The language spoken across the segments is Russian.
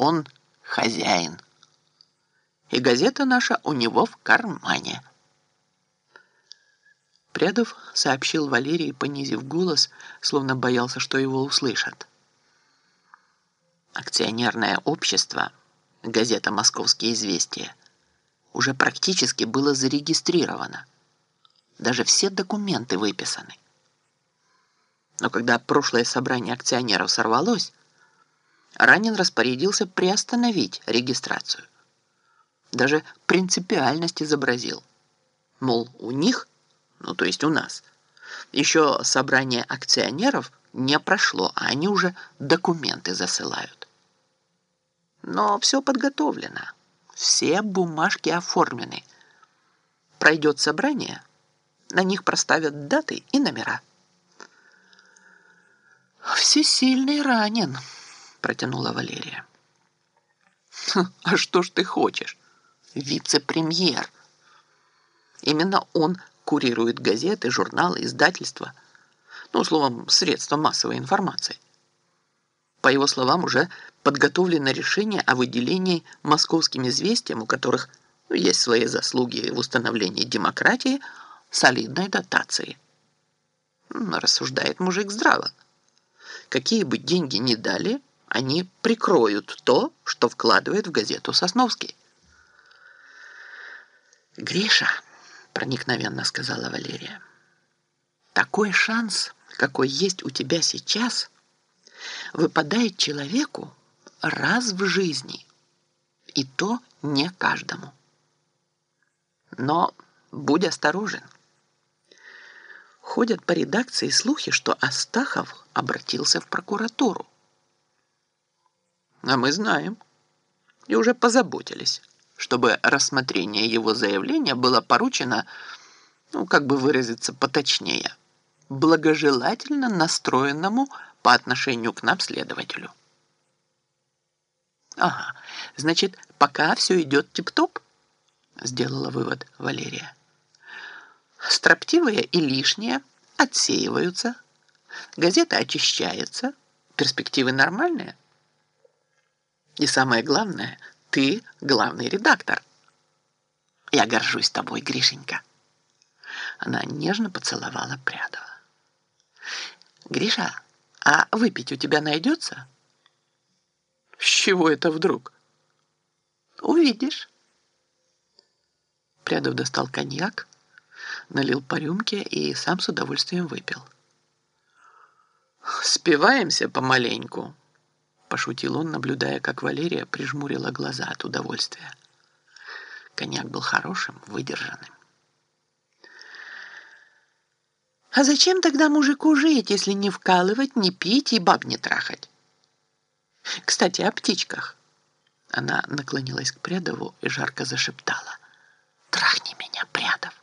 Он хозяин. И газета наша у него в кармане. Прядов сообщил Валерии, понизив голос, словно боялся, что его услышат. Акционерное общество, газета «Московские известия», уже практически было зарегистрировано. Даже все документы выписаны. Но когда прошлое собрание акционеров сорвалось, Ранин распорядился приостановить регистрацию. Даже принципиальность изобразил. Мол, у них, ну то есть у нас, еще собрание акционеров не прошло, а они уже документы засылают. Но все подготовлено. Все бумажки оформлены. Пройдет собрание, на них проставят даты и номера. «Всесильный ранен», — протянула Валерия. «А что ж ты хочешь? Вице-премьер. Именно он курирует газеты, журналы, издательства. Ну, словом, средства массовой информации. По его словам, уже подготовлено решение о выделении московским известиям, у которых есть свои заслуги в установлении демократии, солидной дотации. Рассуждает мужик здраво. Какие бы деньги ни дали, они прикроют то, что вкладывает в газету Сосновский. «Гриша», — проникновенно сказала Валерия, — «такой шанс, какой есть у тебя сейчас, выпадает человеку раз в жизни, и то не каждому. Но будь осторожен. Ходят по редакции слухи, что Астахов обратился в прокуратуру. А мы знаем. И уже позаботились, чтобы рассмотрение его заявления было поручено, ну, как бы выразиться поточнее, благожелательно настроенному по отношению к нам следователю. Ага, значит, пока все идет тип-топ, сделала вывод Валерия. Строптивые и лишние отсеиваются, газета очищается, перспективы нормальные. И самое главное, ты главный редактор. Я горжусь тобой, Гришенька. Она нежно поцеловала Прядова. Гриша, а выпить у тебя найдется? С чего это вдруг? Увидишь. Прядов достал коньяк, налил по рюмке и сам с удовольствием выпил. «Спиваемся помаленьку», – пошутил он, наблюдая, как Валерия прижмурила глаза от удовольствия. Коньяк был хорошим, выдержанным. А зачем тогда мужику жить, если не вкалывать, не пить и баб не трахать? Кстати, о птичках. Она наклонилась к Прядову и жарко зашептала. «Трахни меня, Прядов!»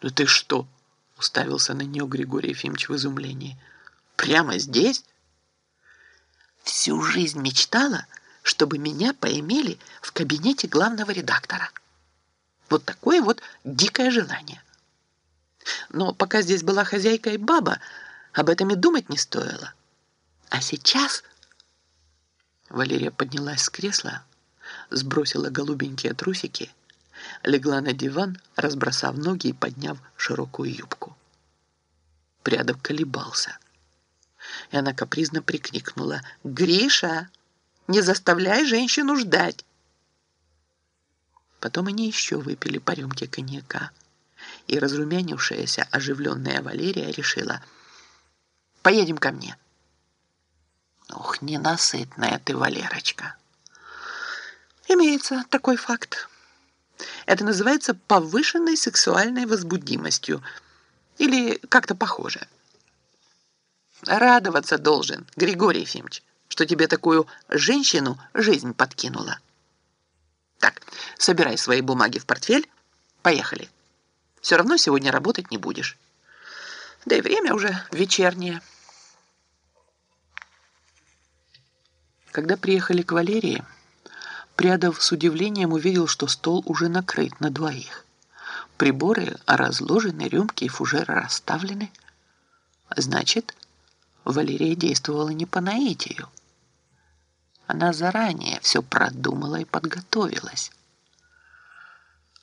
«Да ты что?» — уставился на нее Григорий Ефимович в изумлении. «Прямо здесь?» «Всю жизнь мечтала, чтобы меня поимели в кабинете главного редактора. Вот такое вот дикое желание». Но пока здесь была хозяйка и баба, об этом и думать не стоило. А сейчас... Валерия поднялась с кресла, сбросила голубенькие трусики, легла на диван, разбросав ноги и подняв широкую юбку. Прядов колебался. И она капризно прикрикнула «Гриша, не заставляй женщину ждать!» Потом они еще выпили по рюмке коньяка и разрумянившаяся оживленная Валерия решила «Поедем ко мне». Ух, ненасытная ты, Валерочка. Имеется такой факт. Это называется повышенной сексуальной возбудимостью или как-то похоже. Радоваться должен, Григорий Ефимович, что тебе такую женщину жизнь подкинула. Так, собирай свои бумаги в портфель, поехали. Все равно сегодня работать не будешь. Да и время уже вечернее. Когда приехали к Валерии, Прядов с удивлением увидел, что стол уже накрыт на двоих. Приборы разложены, рюмки и фужеры расставлены. Значит, Валерия действовала не по наитию. Она заранее все продумала и подготовилась.